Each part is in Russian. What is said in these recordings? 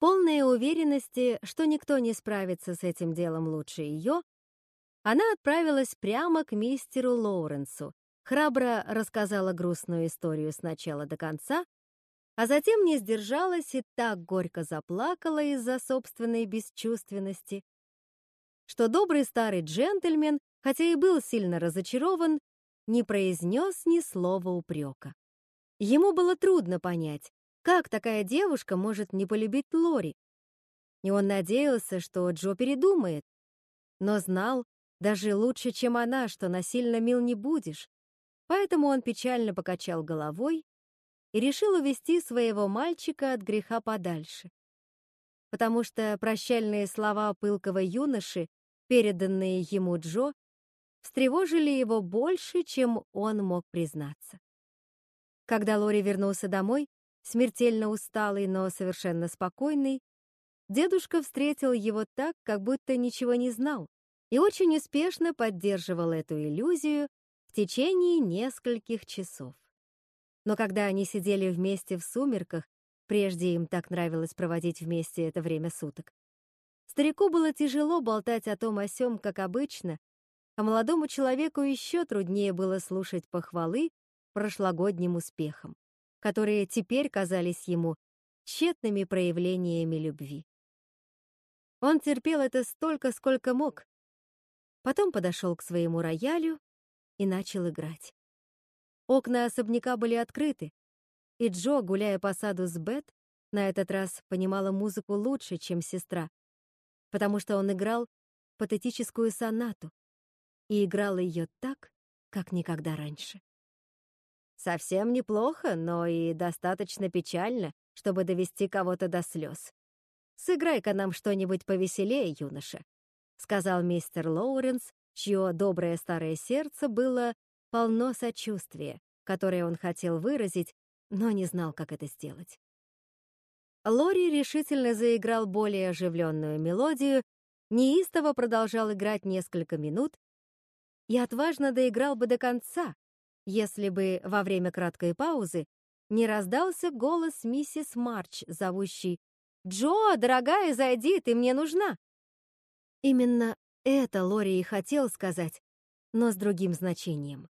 Полная уверенности, что никто не справится с этим делом лучше ее, она отправилась прямо к мистеру Лоуренсу, храбро рассказала грустную историю с начала до конца, а затем не сдержалась и так горько заплакала из-за собственной бесчувственности, что добрый старый джентльмен, хотя и был сильно разочарован, не произнес ни слова упрека. Ему было трудно понять, как такая девушка может не полюбить Лори. И он надеялся, что Джо передумает, но знал даже лучше, чем она, что насильно мил не будешь, поэтому он печально покачал головой и решил увести своего мальчика от греха подальше. Потому что прощальные слова пылкого юноши, переданные ему Джо, встревожили его больше, чем он мог признаться. Когда Лори вернулся домой, смертельно усталый, но совершенно спокойный, дедушка встретил его так, как будто ничего не знал, и очень успешно поддерживал эту иллюзию в течение нескольких часов. Но когда они сидели вместе в сумерках, прежде им так нравилось проводить вместе это время суток, старику было тяжело болтать о том о сём, как обычно, а молодому человеку еще труднее было слушать похвалы прошлогодним успехам, которые теперь казались ему тщетными проявлениями любви. Он терпел это столько, сколько мог. Потом подошел к своему роялю и начал играть. Окна особняка были открыты, и Джо, гуляя по саду с Бет, на этот раз понимала музыку лучше, чем сестра, потому что он играл патетическую сонату и играл ее так, как никогда раньше. Совсем неплохо, но и достаточно печально, чтобы довести кого-то до слез. «Сыграй-ка нам что-нибудь повеселее, юноша», — сказал мистер Лоуренс, чье доброе старое сердце было полно сочувствия, которое он хотел выразить, но не знал, как это сделать. Лори решительно заиграл более оживленную мелодию, неистово продолжал играть несколько минут и отважно доиграл бы до конца, если бы во время краткой паузы не раздался голос миссис Марч, зовущий «Джо, дорогая, зайди, ты мне нужна!» Именно это Лори и хотел сказать, но с другим значением.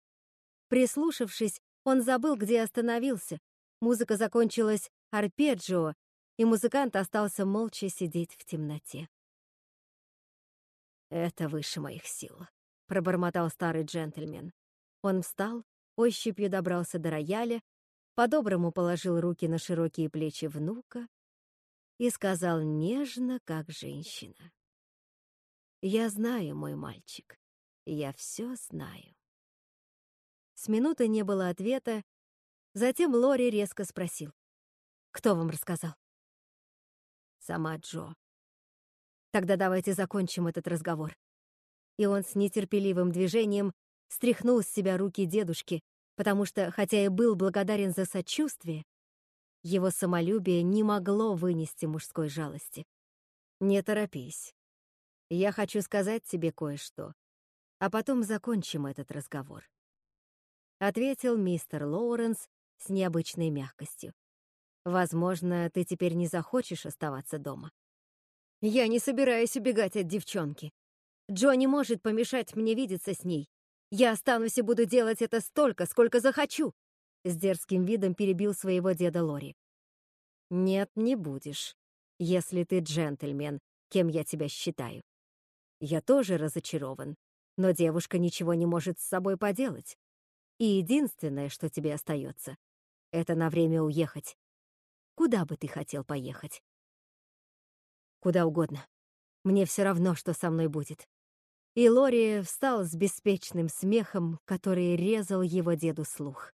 Прислушавшись, он забыл, где остановился. Музыка закончилась арпеджио, и музыкант остался молча сидеть в темноте. «Это выше моих сил», — пробормотал старый джентльмен. Он встал, ощупью добрался до рояля, по-доброму положил руки на широкие плечи внука и сказал нежно, как женщина. «Я знаю, мой мальчик, я все знаю». С минуты не было ответа. Затем Лори резко спросил. «Кто вам рассказал?» «Сама Джо». «Тогда давайте закончим этот разговор». И он с нетерпеливым движением стряхнул с себя руки дедушки, потому что, хотя и был благодарен за сочувствие, его самолюбие не могло вынести мужской жалости. «Не торопись. Я хочу сказать тебе кое-что, а потом закончим этот разговор». — ответил мистер Лоуренс с необычной мягкостью. «Возможно, ты теперь не захочешь оставаться дома». «Я не собираюсь убегать от девчонки. Джо не может помешать мне видеться с ней. Я останусь и буду делать это столько, сколько захочу!» С дерзким видом перебил своего деда Лори. «Нет, не будешь, если ты джентльмен, кем я тебя считаю. Я тоже разочарован, но девушка ничего не может с собой поделать. И единственное, что тебе остается, это на время уехать. Куда бы ты хотел поехать? Куда угодно. Мне все равно, что со мной будет. И Лори встал с беспечным смехом, который резал его деду слух.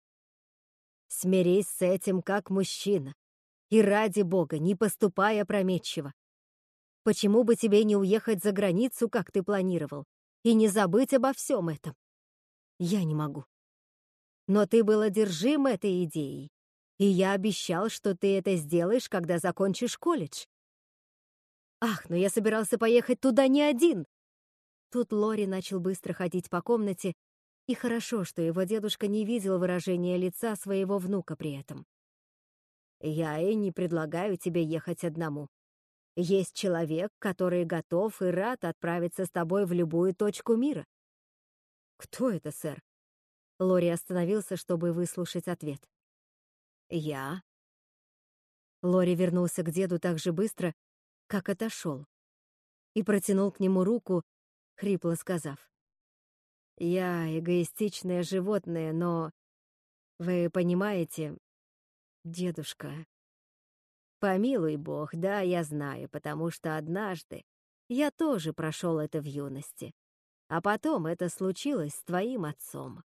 Смирись с этим как мужчина. И ради бога, не поступай опрометчиво. Почему бы тебе не уехать за границу, как ты планировал, и не забыть обо всем этом? Я не могу. Но ты был одержим этой идеей, и я обещал, что ты это сделаешь, когда закончишь колледж. Ах, но я собирался поехать туда не один. Тут Лори начал быстро ходить по комнате, и хорошо, что его дедушка не видел выражения лица своего внука при этом. «Я и не предлагаю тебе ехать одному. Есть человек, который готов и рад отправиться с тобой в любую точку мира. Кто это, сэр? Лори остановился, чтобы выслушать ответ. Я. Лори вернулся к деду так же быстро, как отошел, и протянул к нему руку, хрипло сказав. «Я эгоистичное животное, но... Вы понимаете, дедушка...» «Помилуй бог, да, я знаю, потому что однажды я тоже прошел это в юности, а потом это случилось с твоим отцом.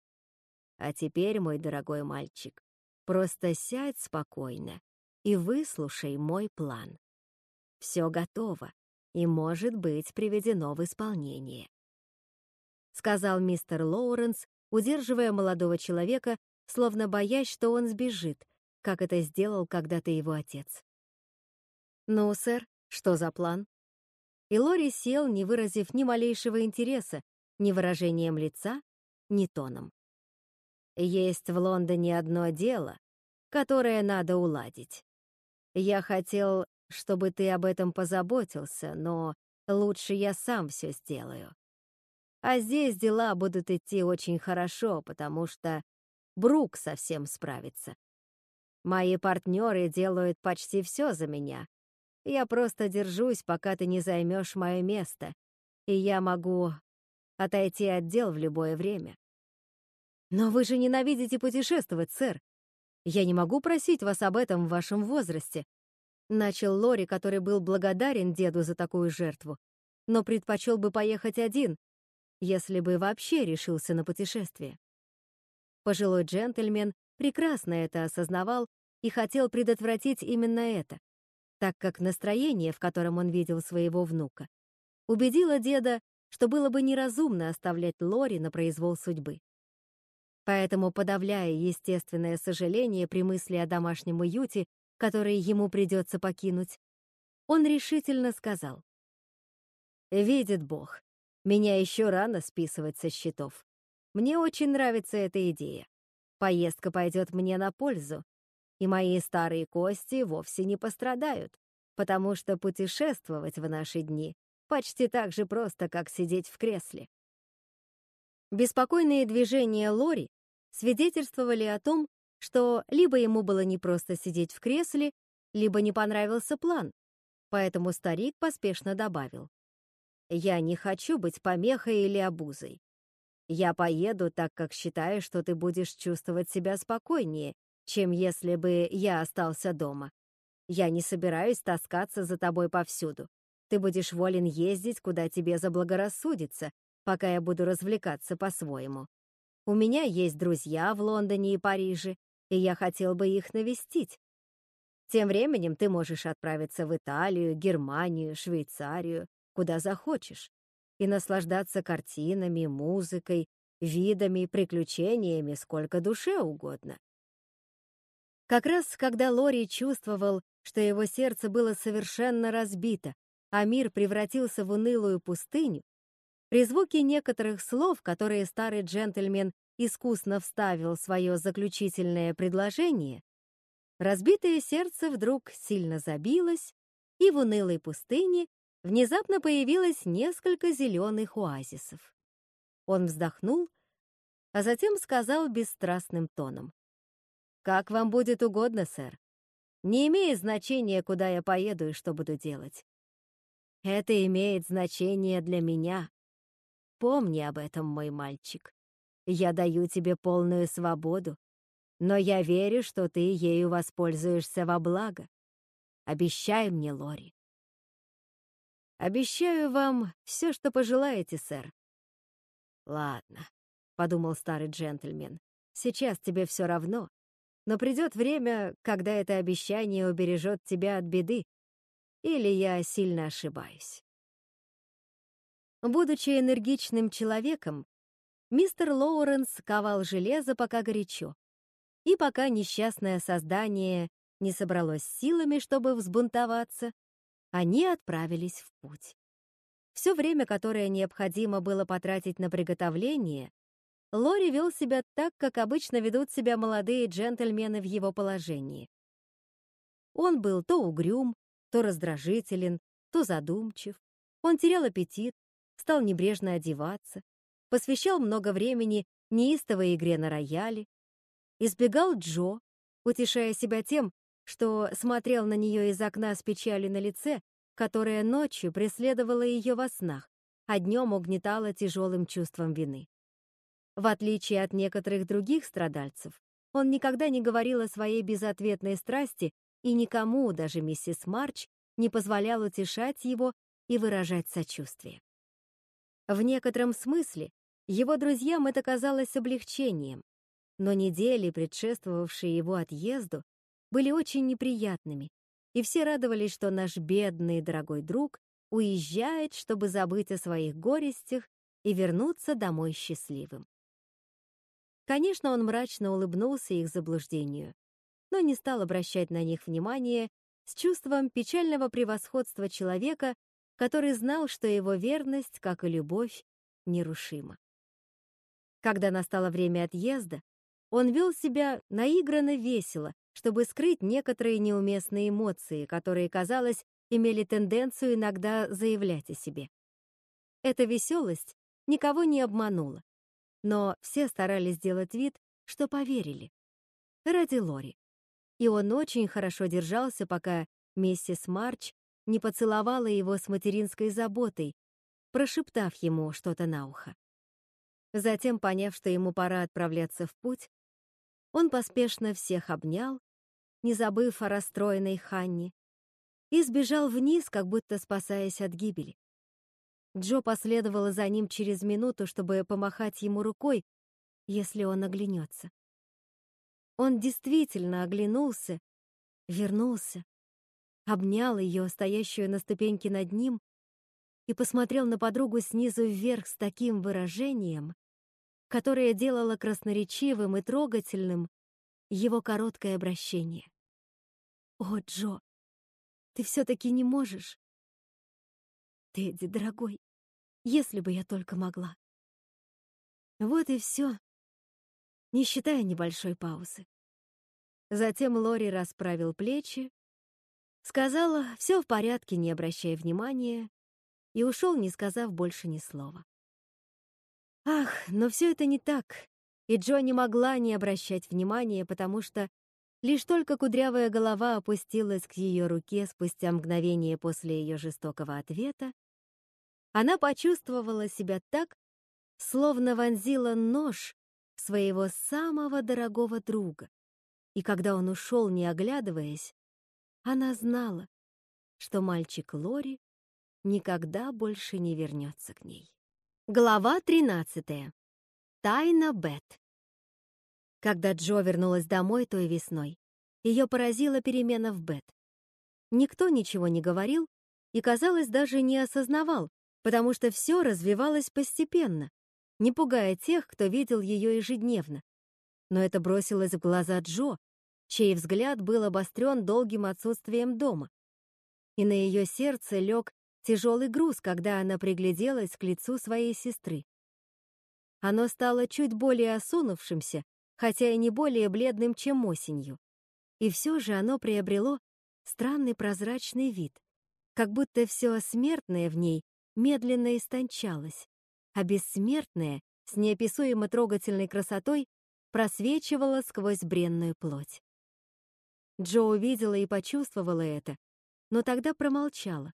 А теперь, мой дорогой мальчик, просто сядь спокойно и выслушай мой план. Все готово и может быть приведено в исполнение. Сказал мистер Лоуренс, удерживая молодого человека, словно боясь, что он сбежит, как это сделал когда-то его отец. «Ну, сэр, что за план?» И Лори сел, не выразив ни малейшего интереса, ни выражением лица, ни тоном. «Есть в Лондоне одно дело, которое надо уладить. Я хотел, чтобы ты об этом позаботился, но лучше я сам все сделаю. А здесь дела будут идти очень хорошо, потому что Брук совсем справится. Мои партнеры делают почти все за меня. Я просто держусь, пока ты не займешь мое место, и я могу отойти от дел в любое время. Но вы же ненавидите путешествовать, сэр. Я не могу просить вас об этом в вашем возрасте. Начал Лори, который был благодарен деду за такую жертву, но предпочел бы поехать один, если бы вообще решился на путешествие. Пожилой джентльмен прекрасно это осознавал и хотел предотвратить именно это, так как настроение, в котором он видел своего внука, убедило деда, что было бы неразумно оставлять Лори на произвол судьбы. Поэтому, подавляя естественное сожаление при мысли о домашнем уюте, который ему придется покинуть, он решительно сказал. «Видит Бог, меня еще рано списывать со счетов. Мне очень нравится эта идея. Поездка пойдет мне на пользу, и мои старые кости вовсе не пострадают, потому что путешествовать в наши дни почти так же просто, как сидеть в кресле. Беспокойные движения Лори свидетельствовали о том, что либо ему было непросто сидеть в кресле, либо не понравился план, поэтому старик поспешно добавил. «Я не хочу быть помехой или обузой. Я поеду, так как считаю, что ты будешь чувствовать себя спокойнее, чем если бы я остался дома. Я не собираюсь таскаться за тобой повсюду. Ты будешь волен ездить, куда тебе заблагорассудится, пока я буду развлекаться по-своему. У меня есть друзья в Лондоне и Париже, и я хотел бы их навестить. Тем временем ты можешь отправиться в Италию, Германию, Швейцарию, куда захочешь, и наслаждаться картинами, музыкой, видами, приключениями сколько душе угодно. Как раз когда Лори чувствовал, что его сердце было совершенно разбито, а мир превратился в унылую пустыню, при звуке некоторых слов, которые старый джентльмен искусно вставил свое заключительное предложение, разбитое сердце вдруг сильно забилось, и в унылой пустыне внезапно появилось несколько зеленых оазисов. Он вздохнул, а затем сказал бесстрастным тоном. «Как вам будет угодно, сэр. Не имеет значения, куда я поеду и что буду делать. Это имеет значение для меня. Помни об этом, мой мальчик. Я даю тебе полную свободу, но я верю, что ты ею воспользуешься во благо. Обещай мне, Лори. Обещаю вам все, что пожелаете, сэр. Ладно, подумал старый джентльмен. Сейчас тебе все равно, но придет время, когда это обещание убережет тебя от беды. Или я сильно ошибаюсь. Будучи энергичным человеком, мистер Лоуренс ковал железо пока горячо, и пока несчастное создание не собралось силами, чтобы взбунтоваться, они отправились в путь. Все время, которое необходимо было потратить на приготовление, Лори вел себя так, как обычно ведут себя молодые джентльмены в его положении. Он был то угрюм, то раздражителен, то задумчив, он терял аппетит, стал небрежно одеваться, посвящал много времени неистовой игре на рояле, избегал Джо, утешая себя тем, что смотрел на нее из окна с печалью на лице, которая ночью преследовала ее во снах, а днем угнетала тяжелым чувством вины. В отличие от некоторых других страдальцев, он никогда не говорил о своей безответной страсти и никому, даже миссис Марч, не позволял утешать его и выражать сочувствие. В некотором смысле его друзьям это казалось облегчением, но недели, предшествовавшие его отъезду, были очень неприятными, и все радовались, что наш бедный дорогой друг уезжает, чтобы забыть о своих горестях и вернуться домой счастливым. Конечно, он мрачно улыбнулся их заблуждению, но не стал обращать на них внимания с чувством печального превосходства человека, который знал, что его верность, как и любовь, нерушима. Когда настало время отъезда, он вел себя наигранно весело, чтобы скрыть некоторые неуместные эмоции, которые, казалось, имели тенденцию иногда заявлять о себе. Эта веселость никого не обманула, но все старались сделать вид, что поверили. Ради Лори. И он очень хорошо держался, пока миссис Марч не поцеловала его с материнской заботой, прошептав ему что-то на ухо. Затем, поняв, что ему пора отправляться в путь, он поспешно всех обнял, не забыв о расстроенной Ханне, и сбежал вниз, как будто спасаясь от гибели. Джо последовала за ним через минуту, чтобы помахать ему рукой, если он оглянется. Он действительно оглянулся, вернулся, обнял ее, стоящую на ступеньке над ним, и посмотрел на подругу снизу вверх с таким выражением, которое делало красноречивым и трогательным его короткое обращение. «О, Джо, ты все-таки не можешь?» «Тедди, дорогой, если бы я только могла». Вот и все, не считая небольшой паузы. Затем Лори расправил плечи, сказала «все в порядке, не обращая внимания», и ушел, не сказав больше ни слова. Ах, но все это не так, и Джо не могла не обращать внимания, потому что лишь только кудрявая голова опустилась к ее руке спустя мгновение после ее жестокого ответа, она почувствовала себя так, словно вонзила нож своего самого дорогого друга. И когда он ушел, не оглядываясь, она знала, что мальчик Лори никогда больше не вернется к ней. Глава 13. Тайна Бет. Когда Джо вернулась домой той весной, ее поразила перемена в Бет. Никто ничего не говорил и, казалось, даже не осознавал, потому что все развивалось постепенно, не пугая тех, кто видел ее ежедневно. Но это бросилось в глаза Джо, чей взгляд был обострен долгим отсутствием дома. И на ее сердце лег тяжелый груз, когда она пригляделась к лицу своей сестры. Оно стало чуть более осунувшимся, хотя и не более бледным, чем осенью. И все же оно приобрело странный прозрачный вид, как будто все смертное в ней медленно истончалось, а бессмертное с неописуемо трогательной красотой просвечивало сквозь бренную плоть. Джо увидела и почувствовала это, но тогда промолчала.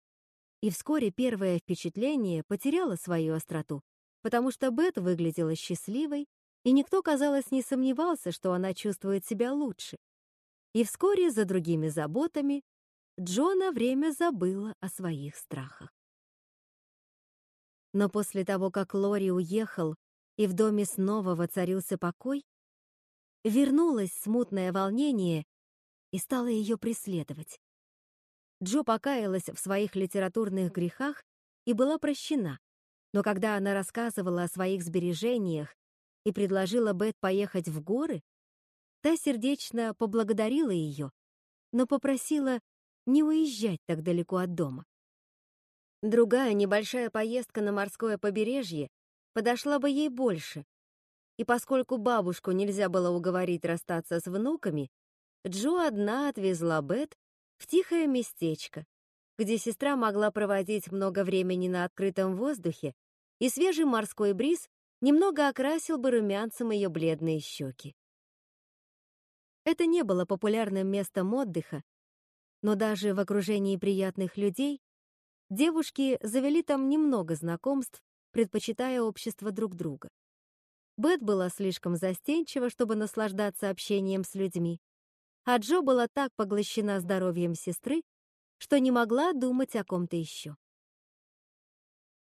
И вскоре первое впечатление потеряло свою остроту, потому что Бет выглядела счастливой, и никто, казалось, не сомневался, что она чувствует себя лучше. И вскоре за другими заботами Джона время забыла о своих страхах. Но после того, как Лори уехал, и в доме снова воцарился покой, вернулось смутное волнение и стало ее преследовать. Джо покаялась в своих литературных грехах и была прощена, но когда она рассказывала о своих сбережениях и предложила Бет поехать в горы, та сердечно поблагодарила ее, но попросила не уезжать так далеко от дома. Другая небольшая поездка на морское побережье подошла бы ей больше. И поскольку бабушку нельзя было уговорить расстаться с внуками, Джо одна отвезла Бет в тихое местечко, где сестра могла проводить много времени на открытом воздухе, и свежий морской бриз немного окрасил бы румянцем ее бледные щеки. Это не было популярным местом отдыха, но даже в окружении приятных людей девушки завели там немного знакомств, предпочитая общество друг друга. Бет была слишком застенчива, чтобы наслаждаться общением с людьми, а Джо была так поглощена здоровьем сестры, что не могла думать о ком-то еще.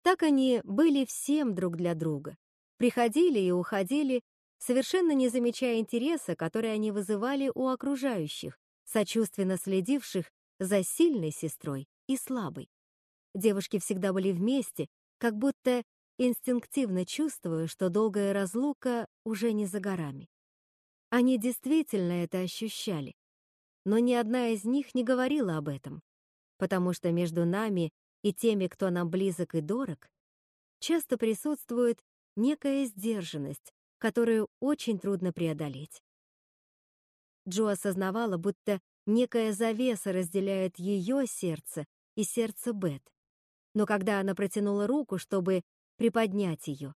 Так они были всем друг для друга, приходили и уходили, совершенно не замечая интереса, который они вызывали у окружающих, сочувственно следивших за сильной сестрой и слабой. Девушки всегда были вместе, как будто инстинктивно чувствуя, что долгая разлука уже не за горами. Они действительно это ощущали, но ни одна из них не говорила об этом, потому что между нами и теми, кто нам близок и дорог, часто присутствует некая сдержанность, которую очень трудно преодолеть. Джо осознавала, будто некая завеса разделяет ее сердце и сердце Бет. Но когда она протянула руку, чтобы приподнять ее,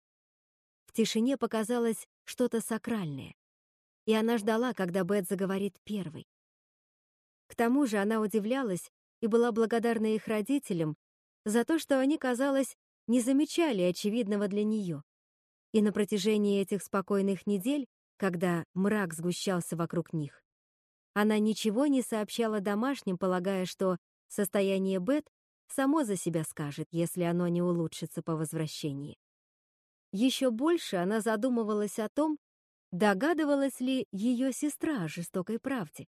в тишине показалось что-то сакральное, и она ждала, когда Бет заговорит первой. К тому же она удивлялась и была благодарна их родителям за то, что они, казалось, не замечали очевидного для нее. И на протяжении этих спокойных недель, когда мрак сгущался вокруг них, она ничего не сообщала домашним, полагая, что состояние Бет само за себя скажет, если оно не улучшится по возвращении. Еще больше она задумывалась о том, догадывалась ли ее сестра о жестокой правде,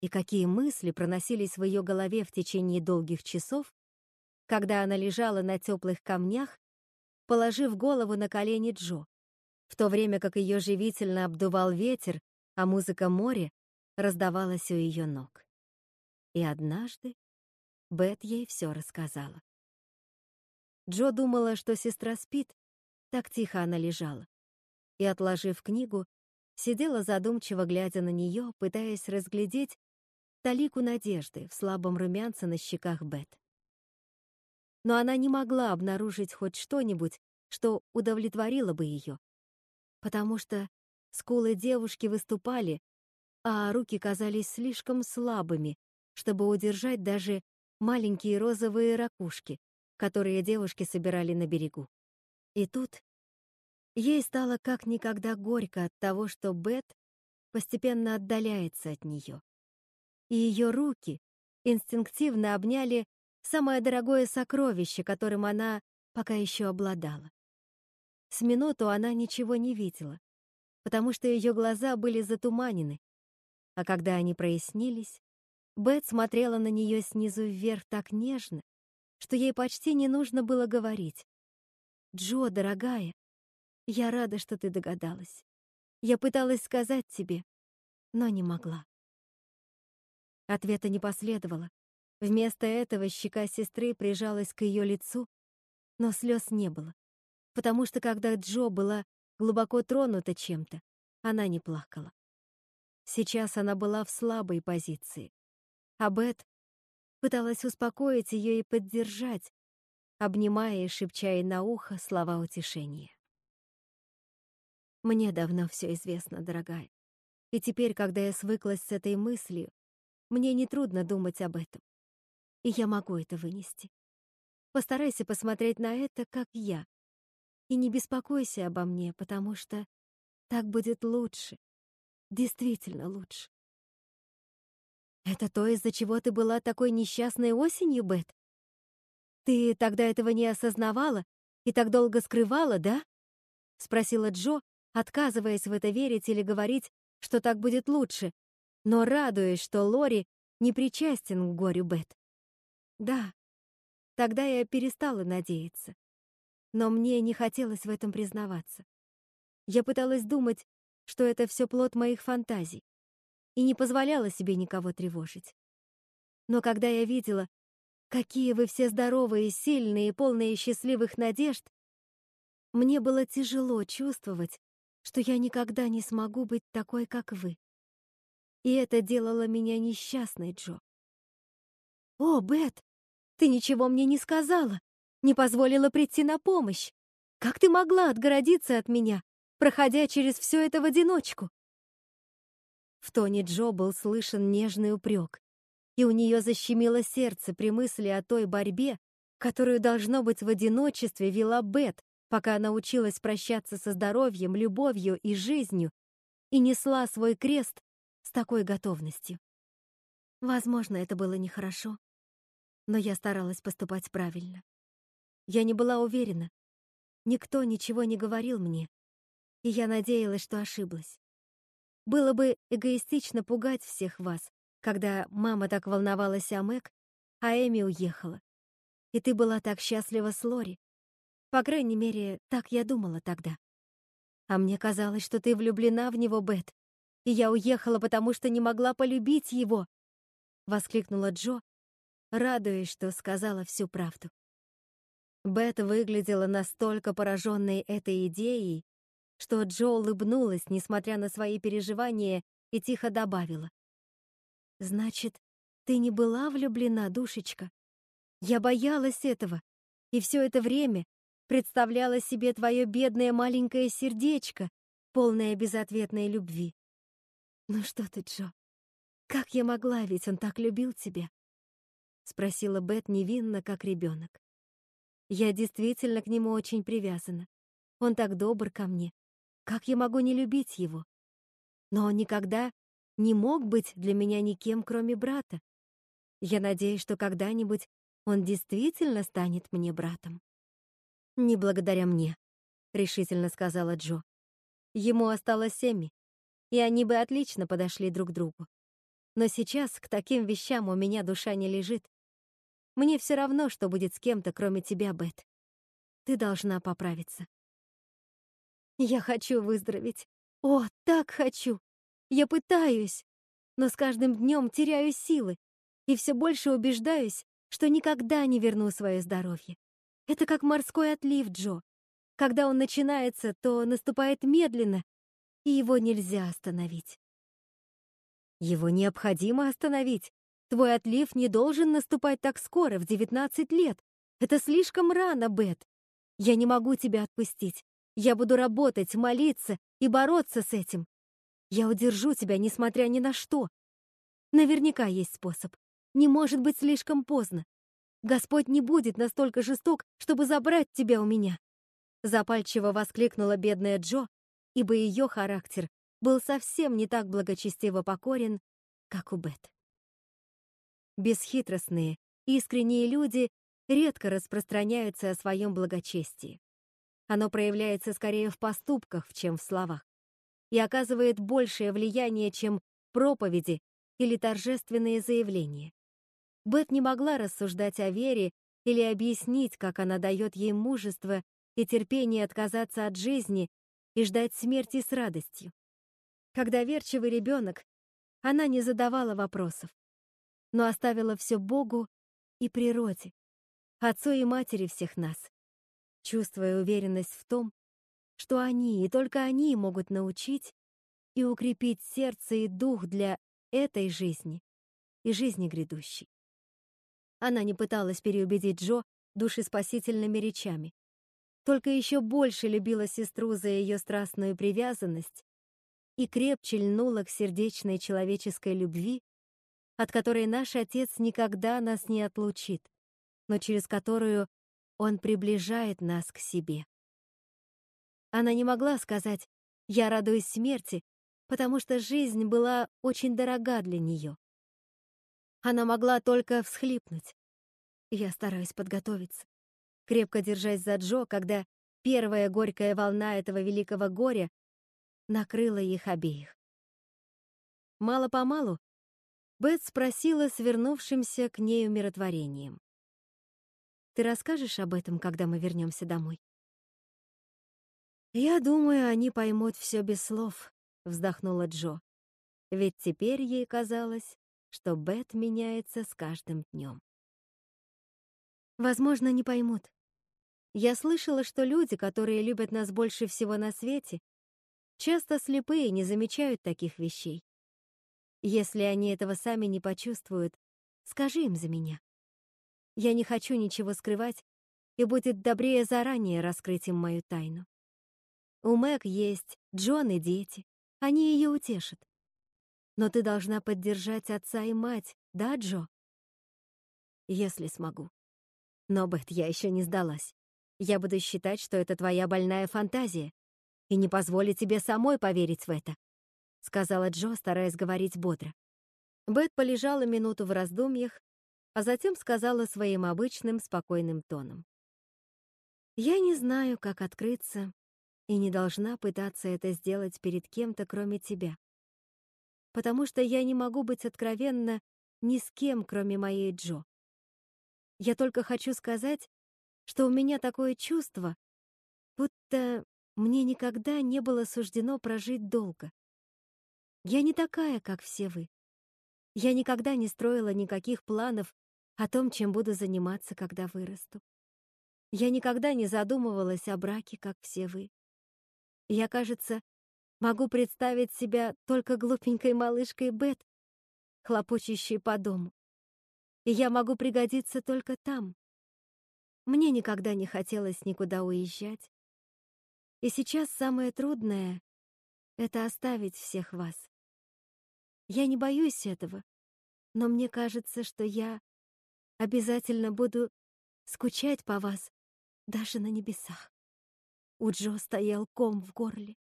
и какие мысли проносились в ее голове в течение долгих часов, когда она лежала на теплых камнях положив голову на колени Джо, в то время как ее живительно обдувал ветер, а музыка моря раздавалась у ее ног. И однажды Бет ей все рассказала. Джо думала, что сестра спит, так тихо она лежала, и, отложив книгу, сидела задумчиво, глядя на нее, пытаясь разглядеть талику надежды в слабом румянце на щеках Бет но она не могла обнаружить хоть что-нибудь, что удовлетворило бы ее, потому что скулы девушки выступали, а руки казались слишком слабыми, чтобы удержать даже маленькие розовые ракушки, которые девушки собирали на берегу. И тут ей стало как никогда горько от того, что Бет постепенно отдаляется от нее. И ее руки инстинктивно обняли самое дорогое сокровище, которым она пока еще обладала. С минуту она ничего не видела, потому что ее глаза были затуманены, а когда они прояснились, Бет смотрела на нее снизу вверх так нежно, что ей почти не нужно было говорить. «Джо, дорогая, я рада, что ты догадалась. Я пыталась сказать тебе, но не могла». Ответа не последовало, Вместо этого щека сестры прижалась к ее лицу, но слез не было, потому что когда Джо была глубоко тронута чем-то, она не плакала. Сейчас она была в слабой позиции, а Бет пыталась успокоить ее и поддержать, обнимая и шепча ей на ухо слова утешения. Мне давно все известно, дорогая. И теперь, когда я свыклась с этой мыслью, мне нетрудно думать об этом и я могу это вынести. Постарайся посмотреть на это, как я. И не беспокойся обо мне, потому что так будет лучше. Действительно лучше. Это то, из-за чего ты была такой несчастной осенью, Бет? Ты тогда этого не осознавала и так долго скрывала, да? Спросила Джо, отказываясь в это верить или говорить, что так будет лучше, но радуясь, что Лори не причастен к горю Бет. Да, тогда я перестала надеяться. Но мне не хотелось в этом признаваться. Я пыталась думать, что это все плод моих фантазий, и не позволяла себе никого тревожить. Но когда я видела, какие вы все здоровые, сильные и полные счастливых надежд, мне было тяжело чувствовать, что я никогда не смогу быть такой, как вы. И это делало меня несчастной, Джо. «О, Бет, Ты ничего мне не сказала, не позволила прийти на помощь. Как ты могла отгородиться от меня, проходя через все это в одиночку?» В тоне Джо был слышен нежный упрек, и у нее защемило сердце при мысли о той борьбе, которую, должно быть, в одиночестве вела Бет, пока она училась прощаться со здоровьем, любовью и жизнью и несла свой крест с такой готовностью. Возможно, это было нехорошо, но я старалась поступать правильно. Я не была уверена. Никто ничего не говорил мне, и я надеялась, что ошиблась. Было бы эгоистично пугать всех вас, когда мама так волновалась о Мэг, а Эми уехала. И ты была так счастлива с Лори. По крайней мере, так я думала тогда. А мне казалось, что ты влюблена в него, Бет, и я уехала, потому что не могла полюбить его!» — воскликнула Джо, радуясь, что сказала всю правду. Бет выглядела настолько пораженной этой идеей, что Джо улыбнулась, несмотря на свои переживания, и тихо добавила. «Значит, ты не была влюблена, душечка?» Я боялась этого, и все это время представляла себе твое бедное маленькое сердечко, полное безответной любви. Ну что ты, Джо? Как я могла, ведь он так любил тебя? Спросила Бет невинно, как ребенок. Я действительно к нему очень привязана. Он так добр ко мне. Как я могу не любить его? Но он никогда не мог быть для меня никем, кроме брата. Я надеюсь, что когда-нибудь он действительно станет мне братом. «Не благодаря мне», — решительно сказала Джо. Ему осталось Эми, и они бы отлично подошли друг другу. Но сейчас к таким вещам у меня душа не лежит. Мне все равно, что будет с кем-то, кроме тебя, Бет. Ты должна поправиться. Я хочу выздороветь. О, так хочу. Я пытаюсь, но с каждым днем теряю силы и все больше убеждаюсь, что никогда не верну свое здоровье. Это как морской отлив, Джо. Когда он начинается, то наступает медленно, и его нельзя остановить. Его необходимо остановить. Твой отлив не должен наступать так скоро, в 19 лет. Это слишком рано, Бет. Я не могу тебя отпустить. Я буду работать, молиться и бороться с этим. Я удержу тебя, несмотря ни на что. Наверняка есть способ. Не может быть слишком поздно. Господь не будет настолько жесток, чтобы забрать тебя у меня. Запальчиво воскликнула бедная Джо, ибо ее характер был совсем не так благочестиво покорен, как у Бет. Бесхитростные, искренние люди редко распространяются о своем благочестии. Оно проявляется скорее в поступках, чем в словах, и оказывает большее влияние, чем проповеди или торжественные заявления. Бет не могла рассуждать о вере или объяснить, как она дает ей мужество и терпение отказаться от жизни и ждать смерти с радостью. Когда верчивый ребенок, она не задавала вопросов, но оставила все Богу и природе, отцу и матери всех нас, чувствуя уверенность в том, что они и только они могут научить и укрепить сердце и дух для этой жизни и жизни грядущей. Она не пыталась переубедить Джо душеспасительными речами. Только еще больше любила сестру за ее страстную привязанность и крепче льнула к сердечной человеческой любви, от которой наш Отец никогда нас не отлучит, но через которую Он приближает нас к себе. Она не могла сказать «я радуюсь смерти», потому что жизнь была очень дорога для нее. Она могла только всхлипнуть. Я стараюсь подготовиться, крепко держась за Джо, когда первая горькая волна этого великого горя накрыла их обеих. Мало-помалу Бет спросила свернувшимся к ней умиротворением. «Ты расскажешь об этом, когда мы вернемся домой?» «Я думаю, они поймут все без слов», — вздохнула Джо. Ведь теперь ей казалось, что Бет меняется с каждым днем. Возможно, не поймут. Я слышала, что люди, которые любят нас больше всего на свете, часто слепые и не замечают таких вещей. Если они этого сами не почувствуют, скажи им за меня. Я не хочу ничего скрывать, и будет добрее заранее раскрыть им мою тайну. У Мэг есть Джон и дети. Они ее утешат. Но ты должна поддержать отца и мать, да, Джо? Если смогу. Но, Бет, я еще не сдалась. Я буду считать, что это твоя больная фантазия, и не позволю тебе самой поверить в это», — сказала Джо, стараясь говорить бодро. Бет полежала минуту в раздумьях, а затем сказала своим обычным спокойным тоном. «Я не знаю, как открыться, и не должна пытаться это сделать перед кем-то, кроме тебя. Потому что я не могу быть откровенна ни с кем, кроме моей Джо. Я только хочу сказать, что у меня такое чувство, будто мне никогда не было суждено прожить долго. Я не такая, как все вы. Я никогда не строила никаких планов о том, чем буду заниматься, когда вырасту. Я никогда не задумывалась о браке, как все вы. Я, кажется, могу представить себя только глупенькой малышкой Бет, хлопочущей по дому. И я могу пригодиться только там. Мне никогда не хотелось никуда уезжать. И сейчас самое трудное — это оставить всех вас. Я не боюсь этого, но мне кажется, что я обязательно буду скучать по вас даже на небесах. У Джо стоял ком в горле,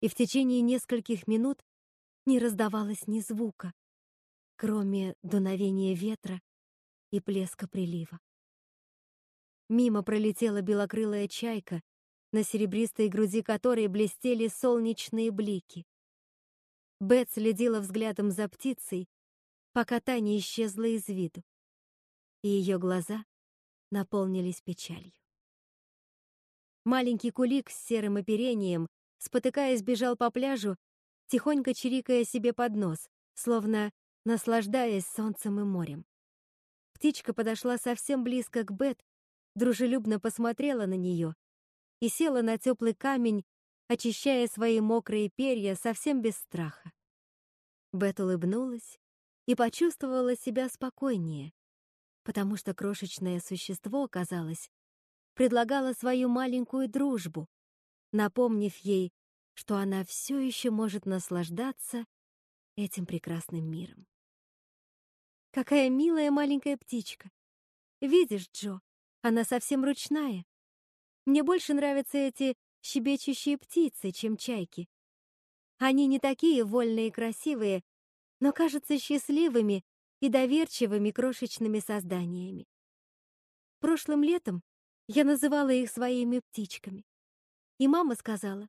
и в течение нескольких минут не раздавалось ни звука, кроме дуновения ветра и плеска прилива. Мимо пролетела белокрылая чайка, на серебристой груди которой блестели солнечные блики. Бет следила взглядом за птицей, пока та не исчезла из виду, и ее глаза наполнились печалью. Маленький кулик с серым оперением, спотыкаясь, бежал по пляжу, тихонько чирикая себе под нос, словно наслаждаясь солнцем и морем. Птичка подошла совсем близко к Бет, дружелюбно посмотрела на нее и села на теплый камень, очищая свои мокрые перья совсем без страха. Бет улыбнулась и почувствовала себя спокойнее, потому что крошечное существо, казалось, предлагала свою маленькую дружбу, напомнив ей, что она все еще может наслаждаться этим прекрасным миром. Какая милая маленькая птичка. Видишь, Джо, она совсем ручная. Мне больше нравятся эти щебечущие птицы, чем чайки. Они не такие вольные и красивые, но кажутся счастливыми и доверчивыми крошечными созданиями. Прошлым летом я называла их своими птичками. И мама сказала,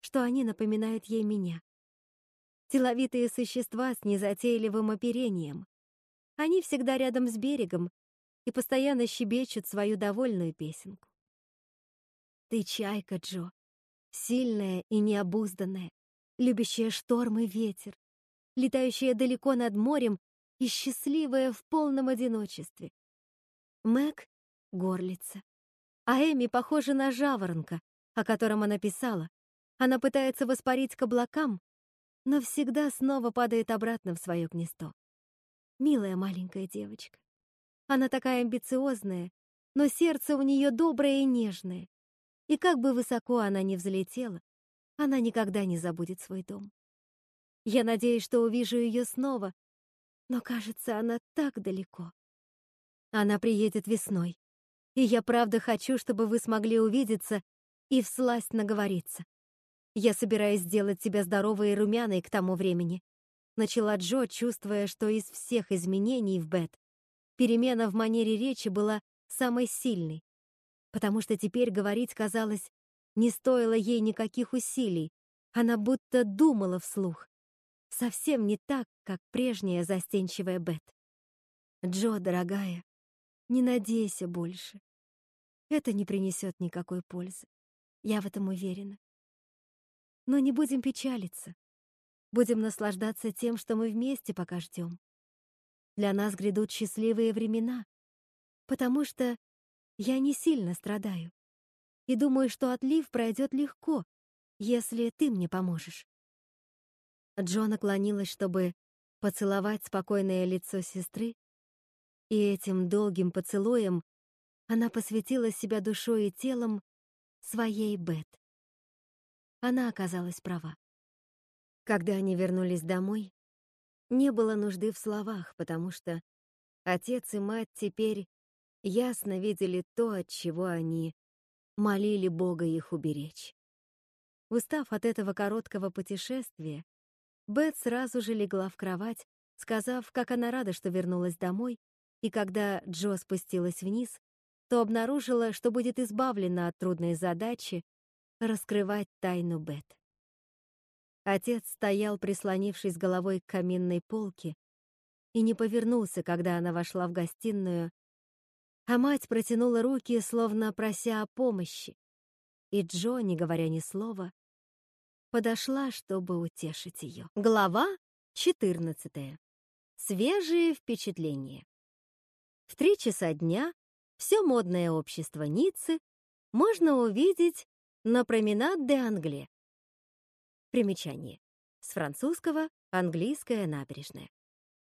что они напоминают ей меня. Деловитые существа с незатейливым оперением. Они всегда рядом с берегом и постоянно щебечут свою довольную песенку. Ты чайка, Джо, сильная и необузданная, любящая шторм и ветер, летающая далеко над морем и счастливая в полном одиночестве. Мэг — горлица, а Эми похожа на жаворонка, о котором она писала. Она пытается воспарить к облакам, но всегда снова падает обратно в свое гнездо. Милая маленькая девочка. Она такая амбициозная, но сердце у нее доброе и нежное. И как бы высоко она ни взлетела, она никогда не забудет свой дом. Я надеюсь, что увижу ее снова, но, кажется, она так далеко. Она приедет весной. И я правда хочу, чтобы вы смогли увидеться и всласть наговориться. Я собираюсь сделать тебя здоровой и румяной к тому времени. Начала Джо, чувствуя, что из всех изменений в Бет перемена в манере речи была самой сильной, потому что теперь говорить, казалось, не стоило ей никаких усилий, она будто думала вслух. Совсем не так, как прежняя застенчивая Бет. «Джо, дорогая, не надейся больше. Это не принесет никакой пользы. Я в этом уверена. Но не будем печалиться. Будем наслаждаться тем, что мы вместе пока ждем. Для нас грядут счастливые времена, потому что я не сильно страдаю. И думаю, что отлив пройдет легко, если ты мне поможешь. Джо наклонилась, чтобы поцеловать спокойное лицо сестры, И этим долгим поцелуем она посвятила себя душой и телом своей Бет. Она оказалась права. Когда они вернулись домой, не было нужды в словах, потому что отец и мать теперь ясно видели то, от чего они молили Бога их уберечь. Устав от этого короткого путешествия, Бет сразу же легла в кровать, сказав, как она рада, что вернулась домой, и когда Джо спустилась вниз, то обнаружила, что будет избавлена от трудной задачи раскрывать тайну Бет. Отец стоял, прислонившись головой к каминной полке, и не повернулся, когда она вошла в гостиную, а мать протянула руки, словно прося о помощи, и Джо, не говоря ни слова, подошла, чтобы утешить ее. Глава 14. Свежие впечатления. В три часа дня все модное общество Ниццы можно увидеть на променад де Англе. Примечание. С французского «английская набережная».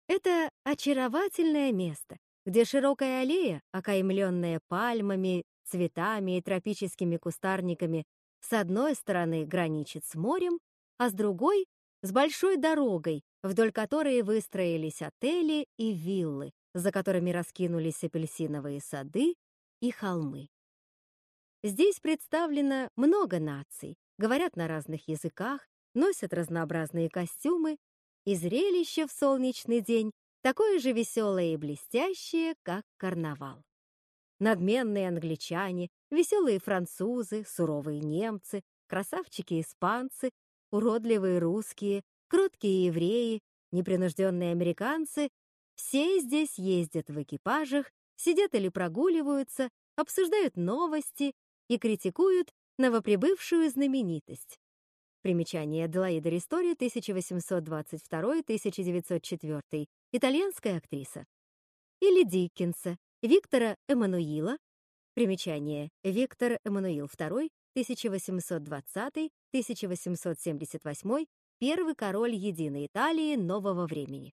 Это очаровательное место, где широкая аллея, окаймленная пальмами, цветами и тропическими кустарниками, с одной стороны граничит с морем, а с другой — с большой дорогой, вдоль которой выстроились отели и виллы, за которыми раскинулись апельсиновые сады и холмы. Здесь представлено много наций, говорят на разных языках, носят разнообразные костюмы, и зрелище в солнечный день такое же веселое и блестящее, как карнавал. Надменные англичане, веселые французы, суровые немцы, красавчики-испанцы, уродливые русские, кроткие евреи, непринужденные американцы все здесь ездят в экипажах, сидят или прогуливаются, обсуждают новости и критикуют новоприбывшую знаменитость. Примечание Аделаида Ристори, 1822-1904, итальянская актриса. Или Диккенса, Виктора Эммануила, примечание Виктор Эммануил II, 1820-1878, первый король единой Италии нового времени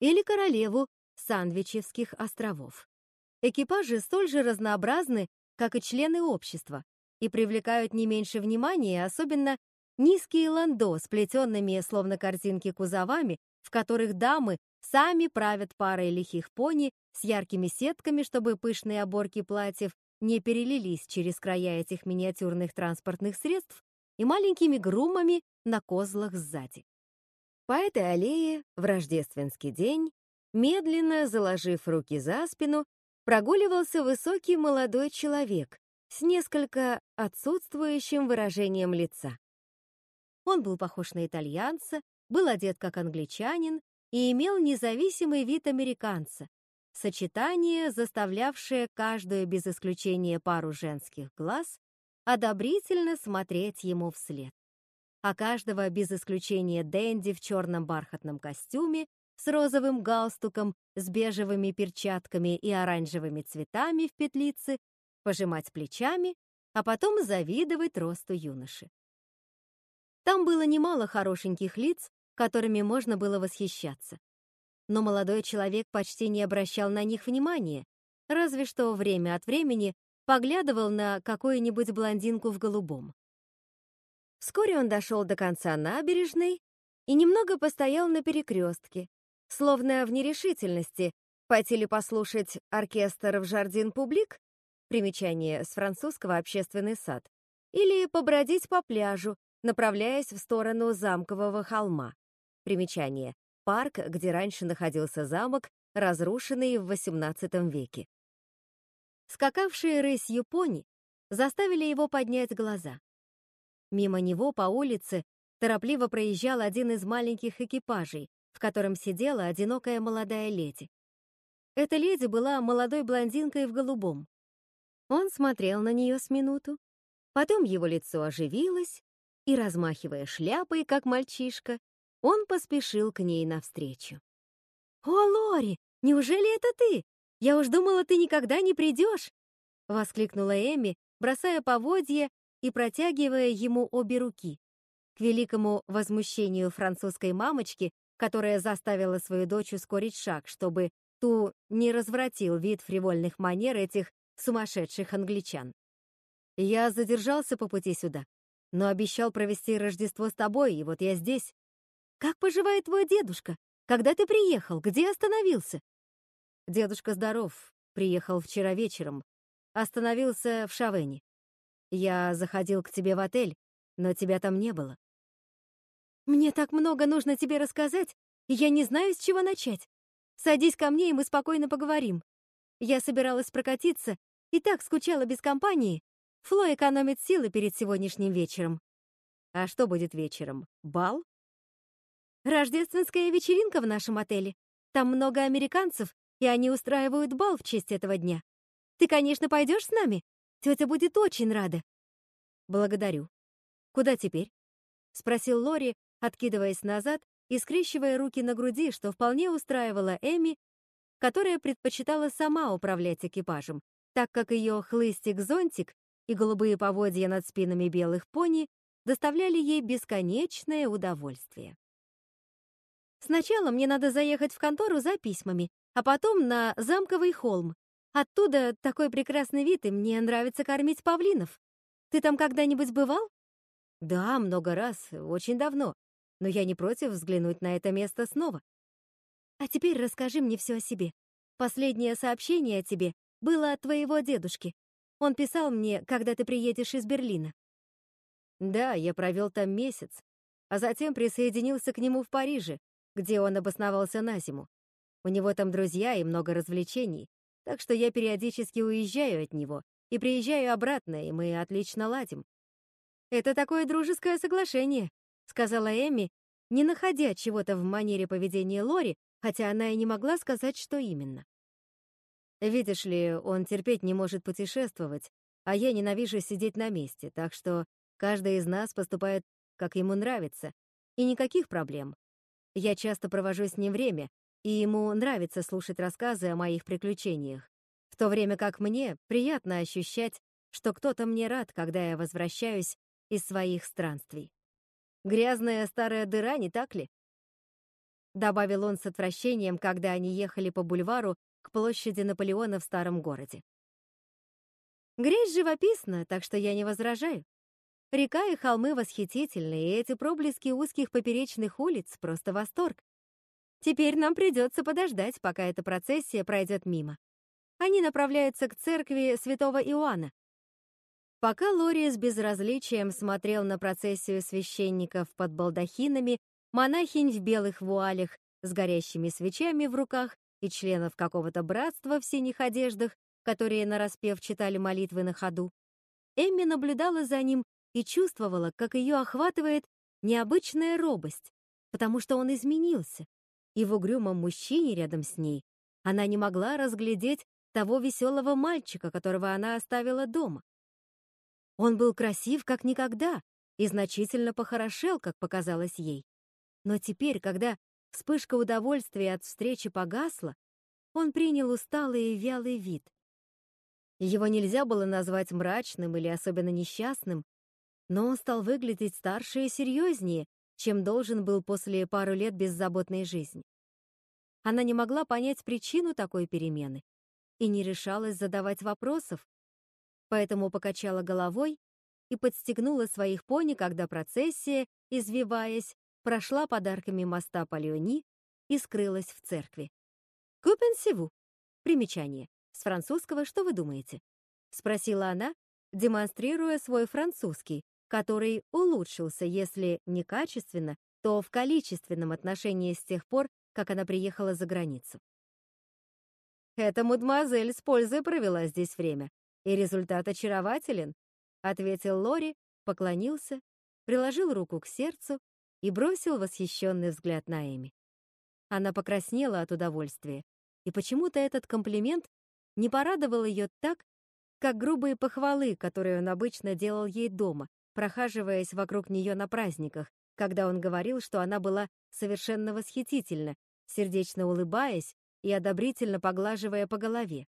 или королеву Сандвичевских островов. Экипажи столь же разнообразны, как и члены общества, и привлекают не меньше внимания, особенно низкие ландо с плетенными, словно картинки, кузовами, в которых дамы сами правят парой лихих пони с яркими сетками, чтобы пышные оборки платьев не перелились через края этих миниатюрных транспортных средств и маленькими грумами на козлах сзади. По этой аллее в рождественский день, медленно заложив руки за спину, прогуливался высокий молодой человек с несколько отсутствующим выражением лица. Он был похож на итальянца, был одет как англичанин и имел независимый вид американца, сочетание, заставлявшее каждую без исключения пару женских глаз одобрительно смотреть ему вслед а каждого без исключения Дэнди в черном бархатном костюме с розовым галстуком, с бежевыми перчатками и оранжевыми цветами в петлице, пожимать плечами, а потом завидовать росту юноши. Там было немало хорошеньких лиц, которыми можно было восхищаться. Но молодой человек почти не обращал на них внимания, разве что время от времени поглядывал на какую-нибудь блондинку в голубом. Вскоре он дошел до конца набережной и немного постоял на перекрестке, словно в нерешительности, пойти ли послушать оркестр в Жардин Публик, примечание с французского «Общественный сад», или побродить по пляжу, направляясь в сторону замкового холма. Примечание. Парк, где раньше находился замок, разрушенный в XVIII веке. Скакавшие рысью пони заставили его поднять глаза. Мимо него по улице торопливо проезжал один из маленьких экипажей, в котором сидела одинокая молодая леди. Эта леди была молодой блондинкой в голубом. Он смотрел на нее с минуту, потом его лицо оживилось, и, размахивая шляпой, как мальчишка, он поспешил к ней навстречу. «О, Лори, неужели это ты? Я уж думала, ты никогда не придешь!» — воскликнула Эми, бросая поводья и протягивая ему обе руки. К великому возмущению французской мамочки, которая заставила свою дочь ускорить шаг, чтобы Ту не развратил вид фривольных манер этих сумасшедших англичан. Я задержался по пути сюда, но обещал провести Рождество с тобой, и вот я здесь. Как поживает твой дедушка? Когда ты приехал? Где остановился? Дедушка здоров, приехал вчера вечером. Остановился в Шавене. Я заходил к тебе в отель, но тебя там не было. Мне так много нужно тебе рассказать, и я не знаю, с чего начать. Садись ко мне, и мы спокойно поговорим. Я собиралась прокатиться, и так скучала без компании. Фло экономит силы перед сегодняшним вечером. А что будет вечером? Бал? Рождественская вечеринка в нашем отеле. Там много американцев, и они устраивают бал в честь этого дня. Ты, конечно, пойдешь с нами? Тетя будет очень рада. Благодарю. Куда теперь? Спросил Лори, откидываясь назад и скрещивая руки на груди, что вполне устраивало Эми, которая предпочитала сама управлять экипажем, так как ее хлыстик-зонтик и голубые поводья над спинами белых пони доставляли ей бесконечное удовольствие. Сначала мне надо заехать в контору за письмами, а потом на Замковый холм. Оттуда такой прекрасный вид, и мне нравится кормить павлинов. Ты там когда-нибудь бывал? Да, много раз, очень давно но я не против взглянуть на это место снова. А теперь расскажи мне все о себе. Последнее сообщение о тебе было от твоего дедушки. Он писал мне, когда ты приедешь из Берлина. Да, я провел там месяц, а затем присоединился к нему в Париже, где он обосновался на зиму. У него там друзья и много развлечений, так что я периодически уезжаю от него и приезжаю обратно, и мы отлично ладим. Это такое дружеское соглашение, сказала Эми, не находя чего-то в манере поведения Лори, хотя она и не могла сказать, что именно. Видишь ли, он терпеть не может путешествовать, а я ненавижу сидеть на месте, так что каждый из нас поступает, как ему нравится, и никаких проблем. Я часто провожу с ним время, и ему нравится слушать рассказы о моих приключениях, в то время как мне приятно ощущать, что кто-то мне рад, когда я возвращаюсь из своих странствий. Грязная старая дыра, не так ли? Добавил он с отвращением, когда они ехали по бульвару к площади Наполеона в старом городе. Грязь живописна, так что я не возражаю. Река и холмы восхитительны, и эти проблески узких поперечных улиц — просто восторг. Теперь нам придется подождать, пока эта процессия пройдет мимо. Они направляются к церкви святого Иоанна, Пока Лори с безразличием смотрел на процессию священников под балдахинами, монахинь в белых вуалях с горящими свечами в руках и членов какого-то братства в синих одеждах, которые нараспев читали молитвы на ходу, Эмми наблюдала за ним и чувствовала, как ее охватывает необычная робость, потому что он изменился, и в угрюмом мужчине рядом с ней она не могла разглядеть того веселого мальчика, которого она оставила дома. Он был красив как никогда и значительно похорошел, как показалось ей. Но теперь, когда вспышка удовольствия от встречи погасла, он принял усталый и вялый вид. Его нельзя было назвать мрачным или особенно несчастным, но он стал выглядеть старше и серьезнее, чем должен был после пару лет беззаботной жизни. Она не могла понять причину такой перемены и не решалась задавать вопросов, поэтому покачала головой и подстегнула своих пони, когда процессия, извиваясь, прошла подарками моста по Леони и скрылась в церкви. «Купенсиву!» Примечание. С французского что вы думаете? Спросила она, демонстрируя свой французский, который улучшился, если не качественно, то в количественном отношении с тех пор, как она приехала за границу. Эта мадемуазель с пользой провела здесь время, и результат очарователен, ответил Лори, поклонился, приложил руку к сердцу и бросил восхищенный взгляд на Эми. Она покраснела от удовольствия, и почему-то этот комплимент не порадовал ее так, как грубые похвалы, которые он обычно делал ей дома, прохаживаясь вокруг нее на праздниках, когда он говорил, что она была совершенно восхитительна, сердечно улыбаясь и одобрительно поглаживая по голове.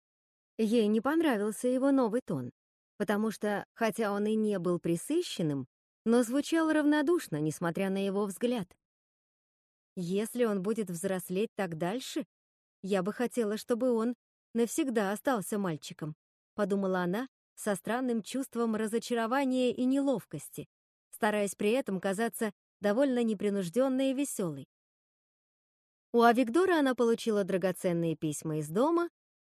Ей не понравился его новый тон, потому что, хотя он и не был присыщенным, но звучал равнодушно, несмотря на его взгляд. Если он будет взрослеть так дальше, Я бы хотела, чтобы он навсегда остался мальчиком, подумала она со странным чувством разочарования и неловкости, стараясь при этом казаться довольно непринужденной и веселой. У Авигдора она получила драгоценные письма из дома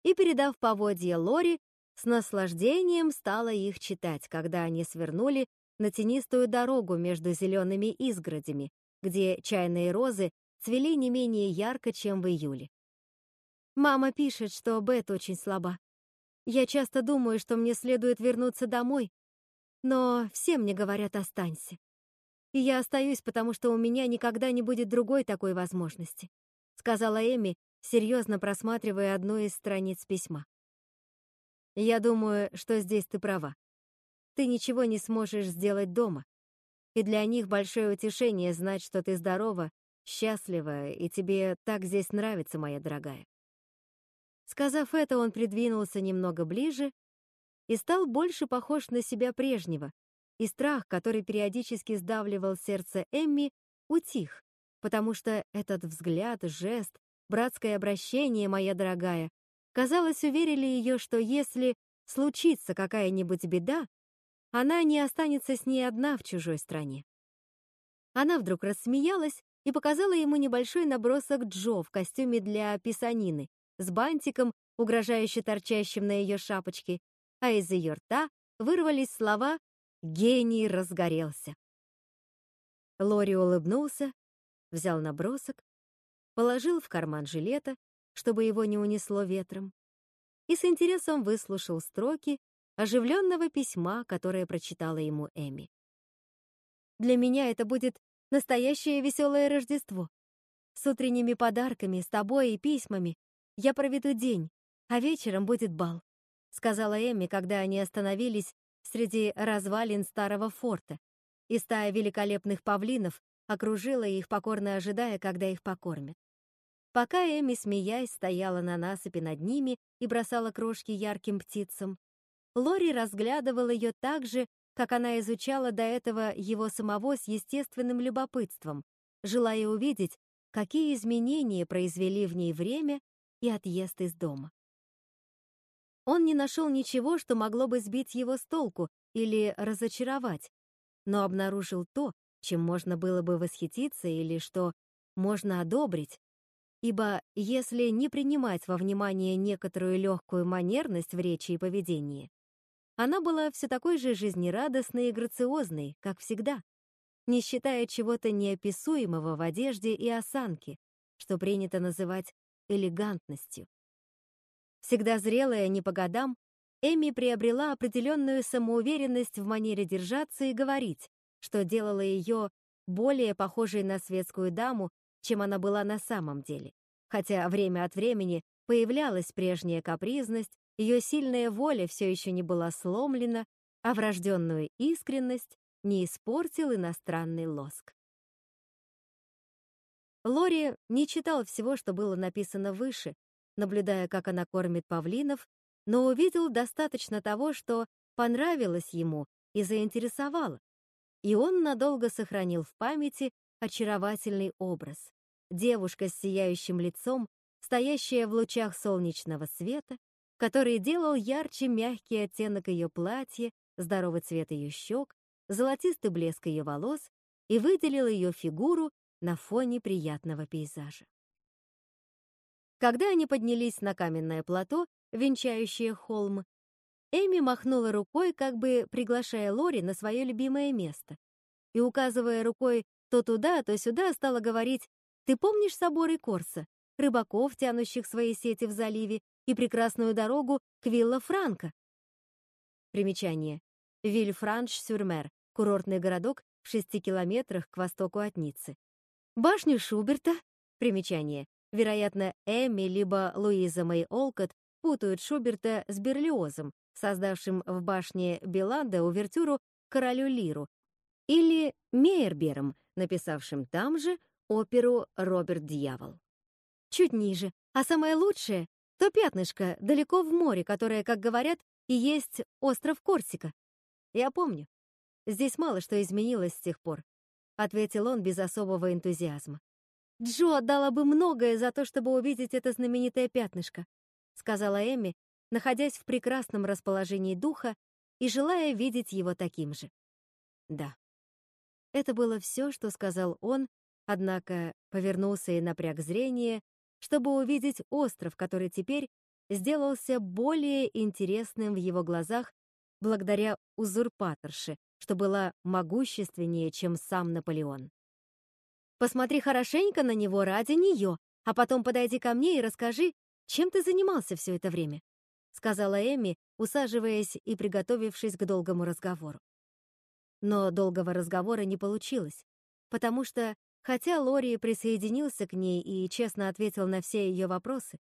и, передав поводья Лори, с наслаждением стала их читать, когда они свернули на тенистую дорогу между зелеными изгородями, где чайные розы цвели не менее ярко, чем в июле. Мама пишет, что Бет очень слаба. Я часто думаю, что мне следует вернуться домой, но все мне говорят «останься». И я остаюсь, потому что у меня никогда не будет другой такой возможности, сказала Эми, серьезно просматривая одну из страниц письма. Я думаю, что здесь ты права. Ты ничего не сможешь сделать дома. И для них большое утешение знать, что ты здорова, счастлива, и тебе так здесь нравится, моя дорогая. Сказав это, он придвинулся немного ближе и стал больше похож на себя прежнего, и страх, который периодически сдавливал сердце Эмми, утих, потому что этот взгляд, жест, братское обращение, моя дорогая, казалось, уверили ее, что если случится какая-нибудь беда, она не останется с ней одна в чужой стране. Она вдруг рассмеялась и показала ему небольшой набросок Джо в костюме для писанины с бантиком, угрожающе торчащим на ее шапочке, а из ее рта вырвались слова «Гений разгорелся». Лори улыбнулся, взял набросок, положил в карман жилета чтобы его не унесло ветром, и с интересом выслушал строки оживленного письма, которое прочитала ему Эми. «Для меня это будет настоящее веселое Рождество. С утренними подарками, с тобой и письмами я проведу день, а вечером будет бал», сказала Эми, когда они остановились среди развалин старого форта, и стая великолепных павлинов окружила их, покорно ожидая, когда их покормят. Пока Эми, смеясь, стояла на насыпи над ними и бросала крошки ярким птицам, Лори разглядывал ее так же, как она изучала до этого его самого с естественным любопытством, желая увидеть, какие изменения произвели в ней время и отъезд из дома. Он не нашел ничего, что могло бы сбить его с толку или разочаровать, но обнаружил то, чем можно было бы восхититься или что можно одобрить, ибо если не принимать во внимание некоторую легкую манерность в речи и поведении, она была все такой же жизнерадостной и грациозной, как всегда, не считая чего-то неописуемого в одежде и осанке, что принято называть элегантностью. Всегда зрелая не по годам, Эми приобрела определенную самоуверенность в манере держаться и говорить, что делало ее более похожей на светскую даму, чем она была на самом деле. Хотя время от времени появлялась прежняя капризность, ее сильная воля все еще не была сломлена, а врожденную искренность не испортил иностранный лоск. Лори не читал всего, что было написано выше, наблюдая, как она кормит павлинов, но увидел достаточно того, что понравилось ему и заинтересовало, и он надолго сохранил в памяти очаровательный образ. Девушка с сияющим лицом, стоящая в лучах солнечного света, который делал ярче мягкий оттенок ее платья, здоровый цвет ее щек, золотистый блеск ее волос и выделил ее фигуру на фоне приятного пейзажа. Когда они поднялись на каменное плато, венчающее холм, Эми махнула рукой, как бы приглашая Лори на свое любимое место, и, указывая рукой то туда, то сюда, стала говорить ты помнишь соборы Корса, рыбаков, тянущих свои сети в заливе, и прекрасную дорогу к Вилла-Франко? Примечание. Виль-Франш-Сюрмер, курортный городок в шести километрах к востоку от Ниццы. Башню Шуберта. Примечание. Вероятно, Эми либо Луиза Мэй Олкот путают Шуберта с Берлиозом, создавшим в башне Беланда увертюру «Королю Лиру», или Мейербером, написавшим там же оперу «Роберт Дьявол». Чуть ниже, а самое лучшее — то пятнышко далеко в море, которое, как говорят, и есть остров Корсика. Я помню. Здесь мало что изменилось с тех пор, — ответил он без особого энтузиазма. Джо отдала бы многое за то, чтобы увидеть это знаменитое пятнышко, сказала Эми, находясь в прекрасном расположении духа и желая видеть его таким же. Да. Это было все, что сказал он, однако повернулся и напряг зрение, чтобы увидеть остров, который теперь сделался более интересным в его глазах благодаря узурпаторше, что была могущественнее, чем сам Наполеон. «Посмотри хорошенько на него ради нее, а потом подойди ко мне и расскажи, чем ты занимался все это время», сказала Эми, усаживаясь и приготовившись к долгому разговору. Но долгого разговора не получилось, потому что, хотя Лори присоединился к ней и честно ответил на все ее вопросы,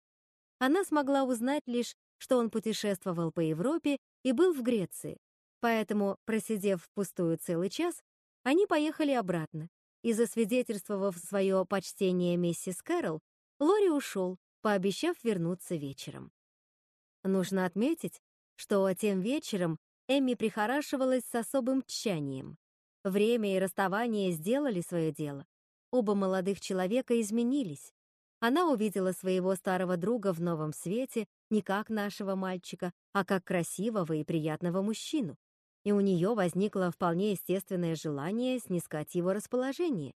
она смогла узнать лишь, что он путешествовал по Европе и был в Греции. Поэтому, просидев впустую целый час, они поехали обратно, и, засвидетельствовав свое почтение миссис Кэрол, Лори ушел, пообещав вернуться вечером. Нужно отметить, что тем вечером Эмми прихорашивалась с особым тщанием. Время и расставание сделали свое дело. Оба молодых человека изменились. Она увидела своего старого друга в новом свете не как нашего мальчика, а как красивого и приятного мужчину. И у нее возникло вполне естественное желание снискать его расположение.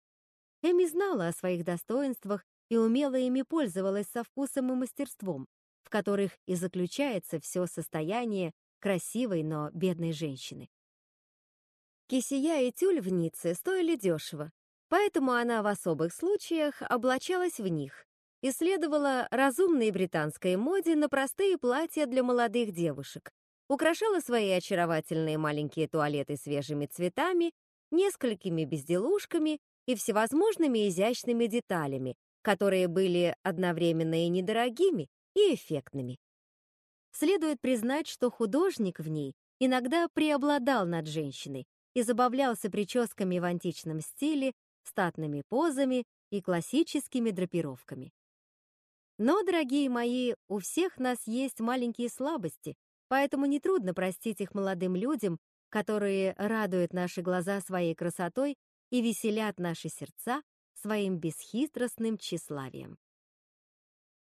Эми знала о своих достоинствах и умело ими пользовалась со вкусом и мастерством, в которых и заключается все состояние красивой, но бедной женщины. Кисия и тюль в Ницце стоили дешево, поэтому она в особых случаях облачалась в них и следовала разумной британской моде на простые платья для молодых девушек, украшала свои очаровательные маленькие туалеты свежими цветами, несколькими безделушками и всевозможными изящными деталями, которые были одновременно и недорогими, и эффектными. Следует признать, что художник в ней иногда преобладал над женщиной и забавлялся прическами в античном стиле, статными позами и классическими драпировками. Но, дорогие мои, у всех нас есть маленькие слабости, поэтому нетрудно простить их молодым людям, которые радуют наши глаза своей красотой и веселят наши сердца своим бесхитростным тщеславием.